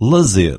lazer.